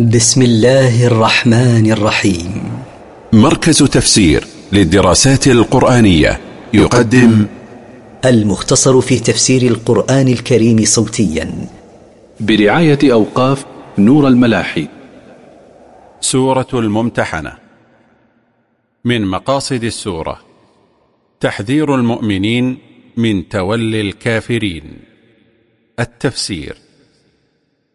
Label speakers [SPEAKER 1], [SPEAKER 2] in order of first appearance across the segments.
[SPEAKER 1] بسم الله الرحمن الرحيم.
[SPEAKER 2] مركز تفسير للدراسات القرآنية يقدم
[SPEAKER 1] المختصر في تفسير القرآن الكريم صوتيا.
[SPEAKER 3] برعاية أوقاف نور الملاحي.
[SPEAKER 2] سورة الممتحنة. من مقاصد السورة تحذير المؤمنين من تولي الكافرين. التفسير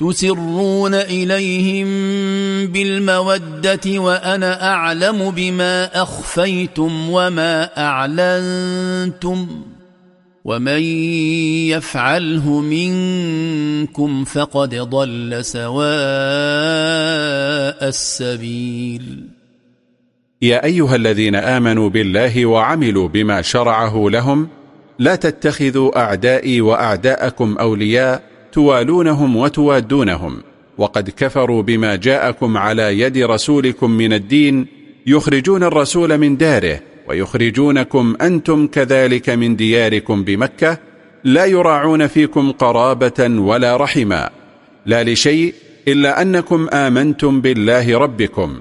[SPEAKER 4] تسرون إليهم بالمودة وأنا أعلم بما أخفيتم وما أعلنتم ومن يفعله منكم فقد ضل سواء السبيل.
[SPEAKER 2] يا أيها الذين آمنوا بالله وعملوا بما شرعه لهم لا تتخذوا أعدائي وأعداءكم أولياء توالونهم وتوادونهم وقد كفروا بما جاءكم على يد رسولكم من الدين يخرجون الرسول من داره ويخرجونكم أنتم كذلك من دياركم بمكة لا يراعون فيكم قرابة ولا رحما لا لشيء إلا أنكم آمنتم بالله ربكم.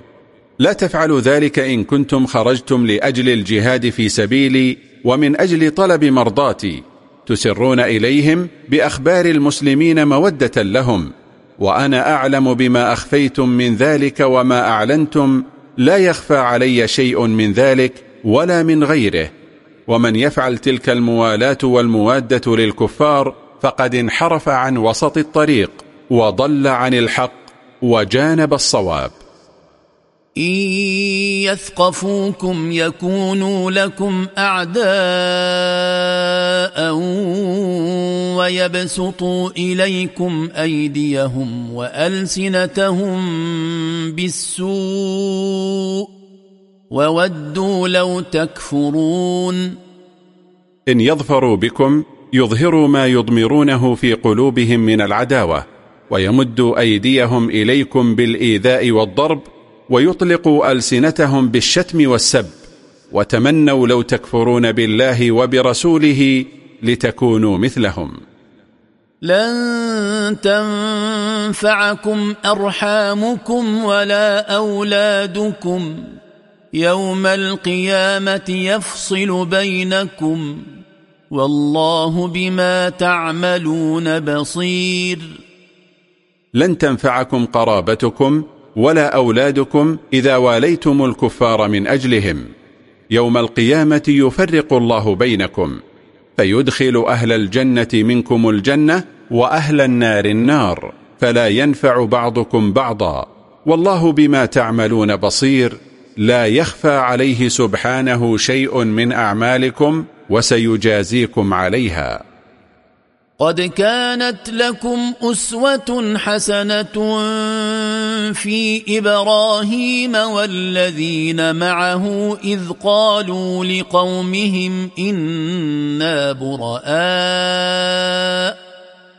[SPEAKER 2] لا تفعلوا ذلك إن كنتم خرجتم لأجل الجهاد في سبيلي ومن أجل طلب مرضاتي. تسرون إليهم بأخبار المسلمين مودة لهم وأنا أعلم بما أخفيتم من ذلك وما أعلنتم لا يخفى علي شيء من ذلك ولا من غيره. ومن يفعل تلك الموالاة والموادة للكفار فقد انحرف عن وسط الطريق وضل عن الحق وجانب الصواب.
[SPEAKER 4] إن يثقفوكم يكونوا لكم أعداء ويبسطوا إليكم أيديهم وألسنتهم بالسوء وودوا لو تكفرون.
[SPEAKER 2] إن يظفروا بكم يظهروا ما يضمرونه في قلوبهم من العداوة ويمدوا أيديهم إليكم بالإيذاء والضرب ويطلقوا ألسنتهم بالشتم والسب وتمنوا لو تكفرون بالله وبرسوله لتكونوا مثلهم.
[SPEAKER 4] لن تنفعكم أرحامكم ولا أولادكم يوم القيامة يفصل بينكم والله بما تعملون بصير.
[SPEAKER 2] لن تنفعكم قرابتكم ولا أولادكم إذا واليتم الكفار من أجلهم. يوم القيامة يفرق الله بينكم. فيدخل أهل الجنة منكم الجنة وأهل النار النار. فلا ينفع بعضكم بعضا. والله بما تعملون بصير. لا يخفى عليه سبحانه شيء من أعمالكم وسيجازيكم عليها.
[SPEAKER 4] قد كانت لكم أسوة حسنة في إبراهيم والذين معه إذ قالوا لقومهم إنا براء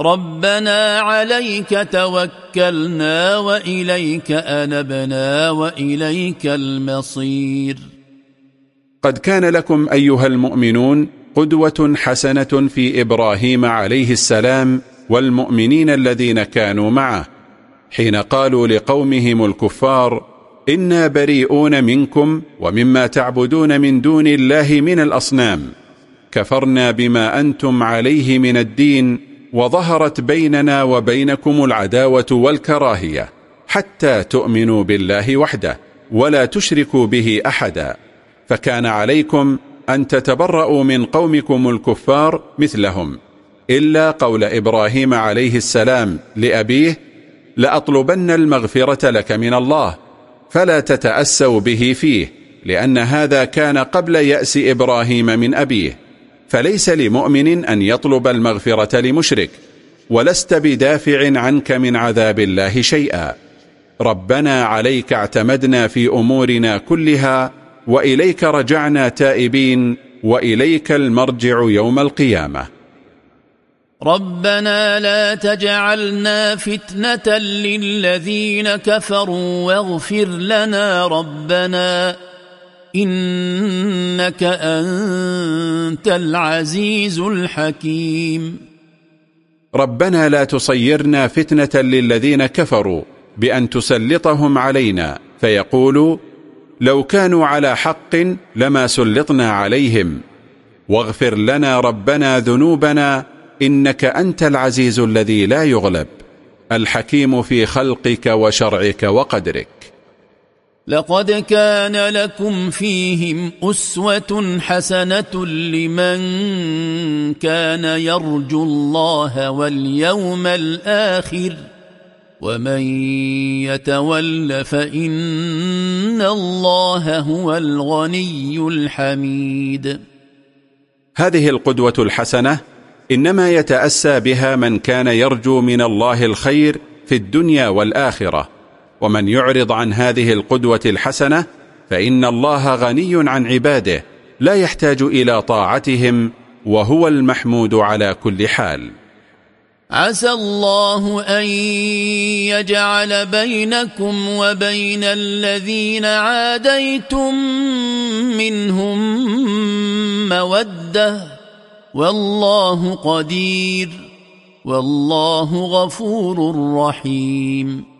[SPEAKER 4] ربنا عليك توكلنا وإليك أنبنا وإليك المصير.
[SPEAKER 2] قد كان لكم أيها المؤمنون قدوة حسنة في إبراهيم عليه السلام والمؤمنين الذين كانوا معه حين قالوا لقومهم الكفار إنا بريئون منكم ومما تعبدون من دون الله من الأصنام كفرنا بما أنتم عليه من الدين وظهرت بيننا وبينكم العداوة والكراهية حتى تؤمنوا بالله وحده ولا تشركوا به أحدا. فكان عليكم أن تتبرؤوا من قومكم الكفار مثلهم. إلا قول إبراهيم عليه السلام لأبيه لأطلبن المغفرة لك من الله فلا تتأسوا به فيه لأن هذا كان قبل يأس إبراهيم من أبيه. فليس لمؤمن أن يطلب المغفرة لمشرك ولست بدافع عنك من عذاب الله شيئا. ربنا عليك اعتمدنا في أمورنا كلها وإليك رجعنا تائبين وإليك المرجع يوم القيامة.
[SPEAKER 4] ربنا لا تجعلنا فتنة للذين كفروا واغفر لنا ربنا. إنك أنت العزيز الحكيم.
[SPEAKER 2] ربنا لا تصيرنا فتنة للذين كفروا بأن تسلطهم علينا فيقولوا لو كانوا على حق لما سلطنا عليهم. واغفر لنا ربنا ذنوبنا إنك أنت العزيز الذي لا يغلب. الحكيم في خلقك وشرعك وقدرك.
[SPEAKER 4] لقد كان لكم فيهم أسوة حسنة لمن كان يرجو الله واليوم الآخر ومن يتول فإن الله هو الغني الحميد.
[SPEAKER 2] هذه القدوة الحسنة إنما يتأسى بها من كان يرجو من الله الخير في الدنيا والآخرة. ومن يعرض عن هذه القدوة الحسنة فإن الله غني عن عباده لا يحتاج إلى طاعتهم وهو المحمود على كل حال.
[SPEAKER 4] عسى الله أن يجعل بينكم وبين الذين عاديتم منهم مودة. والله قدير والله غفور رحيم.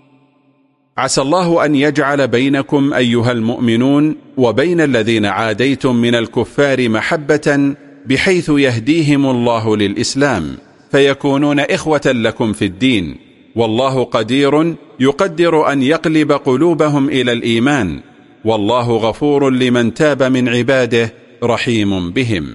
[SPEAKER 2] عسى الله أن يجعل بينكم أيها المؤمنون وبين الذين عاديتم من الكفار محبة بحيث يهديهم الله للإسلام فيكونون إخوة لكم في الدين. والله قدير يقدر أن يقلب قلوبهم إلى الإيمان. والله غفور لمن تاب من عباده رحيم بهم.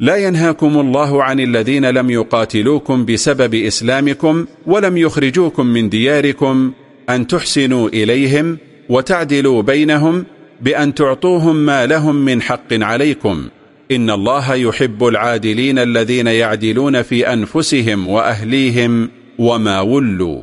[SPEAKER 2] لا ينهاكم الله عن الذين لم يقاتلوكم بسبب إسلامكم ولم يخرجوكم من دياركم أن تحسنوا إليهم وتعدلوا بينهم بأن تعطوهم ما لهم من حق عليكم. إن الله يحب العادلين الذين يعدلون في أنفسهم وأهليهم وما ولوا.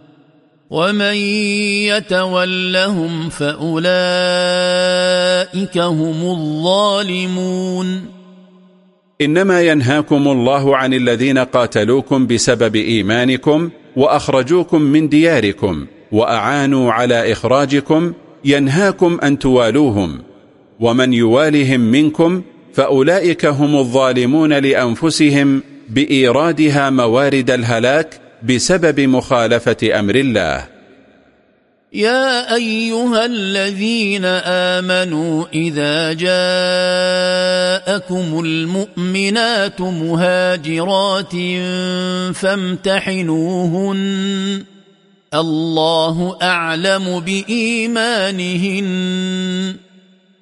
[SPEAKER 4] ومن يتولهم فأولئك هم الظالمون.
[SPEAKER 2] إنما ينهاكم الله عن الذين قاتلوكم بسبب إيمانكم وأخرجوكم من دياركم وأعانوا على إخراجكم ينهاكم أن توالوهم. ومن يوالهم منكم فأولئك هم الظالمون لأنفسهم بإيرادها موارد الهلاك بسبب مخالفة أمر الله.
[SPEAKER 4] يا أيها الذين آمنوا إذا جاءكم المؤمنات مهاجرات فامتحنوهن. الله أعلم بإيمانهن.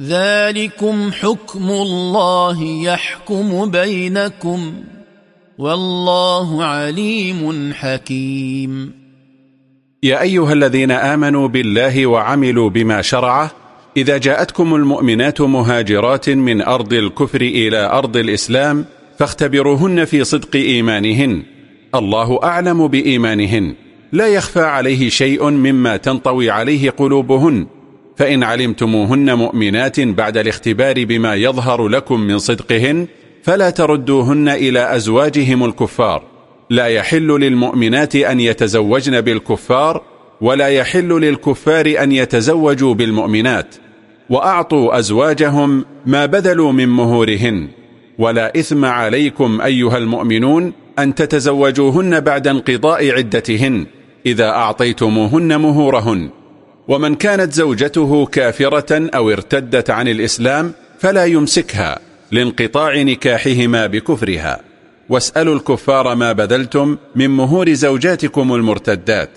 [SPEAKER 4] ذلكم حكم الله يحكم بينكم والله عليم حكيم.
[SPEAKER 2] يا أيها الذين آمنوا بالله وعملوا بما شرعه إذا جاءتكم المؤمنات مهاجرات من أرض الكفر إلى أرض الإسلام فاختبروهن في صدق إيمانهن. الله أعلم بإيمانهن. لا يخفى عليه شيء مما تنطوي عليه قلوبهن. فإن علمتموهن مؤمنات بعد الاختبار بما يظهر لكم من صدقهن فلا تردوهن إلى أزواجهم الكفار. لا يحل للمؤمنات أن يتزوجن بالكفار ولا يحل للكفار أن يتزوجوا بالمؤمنات. وأعطوا أزواجهم ما بذلوا من مهورهن. ولا إثم عليكم أيها المؤمنون أن تتزوجوهن بعد انقضاء عدتهن إذا أعطيتموهن مهورهن. ومن كانت زوجته كافرة أو ارتدت عن الإسلام فلا يمسكها لانقطاع نكاحهما بكفرها. واسألوا الكفار ما بذلتم من مهور زوجاتكم المرتدات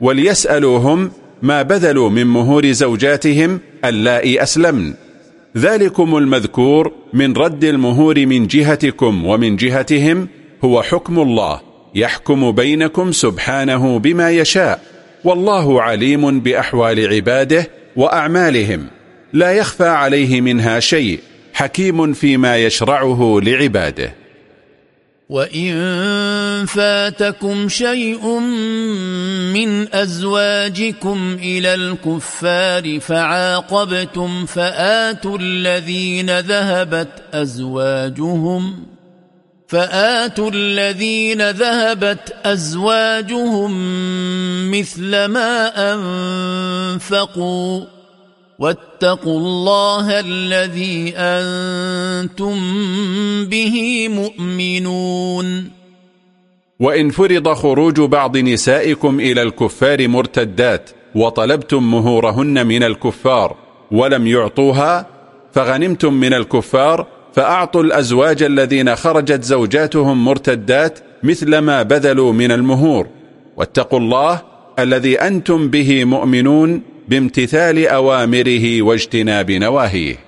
[SPEAKER 2] وليسألوهم ما بذلوا من مهور زوجاتهم اللائي أسلمن. ذلكم المذكور من رد المهور من جهتكم ومن جهتهم هو حكم الله يحكم بينكم سبحانه بما يشاء. والله عليم بأحوال عباده وأعمالهم. لا يخفى عليه منها شيء. حكيم فيما يشرعه لعباده.
[SPEAKER 4] وإن فاتكم شيء من أزواجكم إلى الكفار فعاقبتم فآتوا الذين ذهبت أزواجهم فآتوا الذين ذهبت أزواجهم مثل ما أنفقوا واتقوا الله الذي أنتم به مؤمنون.
[SPEAKER 2] وإن فرض خروج بعض نسائكم إلى الكفار مرتدات وطلبتم مهورهن من الكفار ولم يعطوها فغنمتم من الكفار فأعطوا الأزواج الذين خرجت زوجاتهم مرتدات مثل ما بذلوا من المهور. واتقوا الله الذي أنتم به مؤمنون بامتثال أوامره واجتناب نواهيه.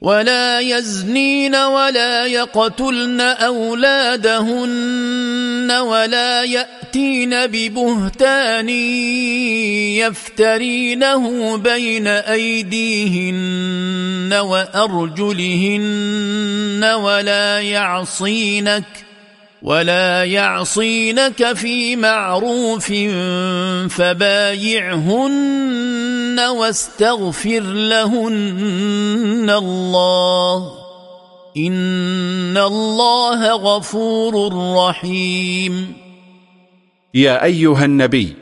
[SPEAKER 4] ولا يزنين ولا يقتلن أولادهن ولا يأتين ببهتان يفترينه بين أيديهن وأرجلهن ولا يعصينك ۖ ولا يعصينك في معروف فبايعهن واستغفر لهن الله ان الله غفور رحيم
[SPEAKER 2] يا ايها النبي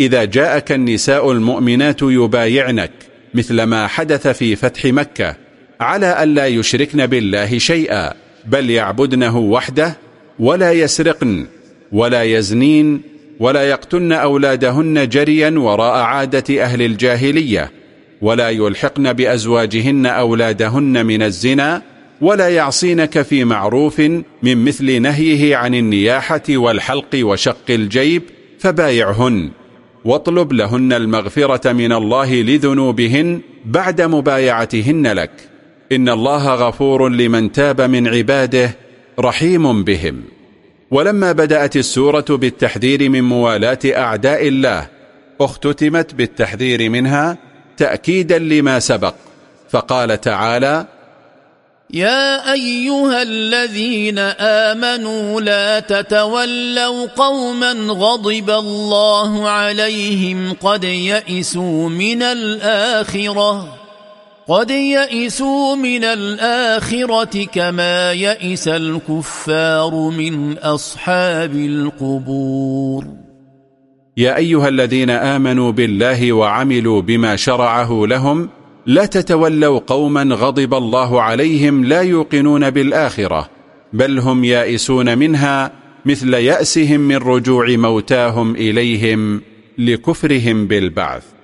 [SPEAKER 2] اذا جاءك النساء المؤمنات يبايعنك مثل ما حدث في فتح مكه على الا يشركن بالله شيئا بل يعبدنه وحده ولا يسرقن ولا يزنين ولا يقتلن أولادهن جريا وراء عادة أهل الجاهلية ولا يلحقن بأزواجهن أولادهن من الزنا ولا يعصينك في معروف من مثل نهيه عن النياحة والحلق وشق الجيب فبايعهن. واطلب لهن المغفرة من الله لذنوبهن بعد مبايعتهن لك. إن الله غفور لمن تاب من عباده رحيم بهم. ولما بدأت السورة بالتحذير من موالاة أعداء الله اختتمت بالتحذير منها تأكيدا لما سبق. فقال تعالى
[SPEAKER 4] يا أيها الذين آمنوا لا تتولوا قوما غضب الله عليهم قد يئسوا من الآخرة. قد يئسوا من الاخره كما يئس الكفار من اصحاب القبور.
[SPEAKER 2] يا ايها الذين امنوا بالله وعملوا بما شرعه لهم لا تتولوا قوما غضب الله عليهم لا يوقنون بالآخرة بل هم يائسون منها مثل يأسهم من رجوع موتاهم إليهم لكفرهم بالبعث.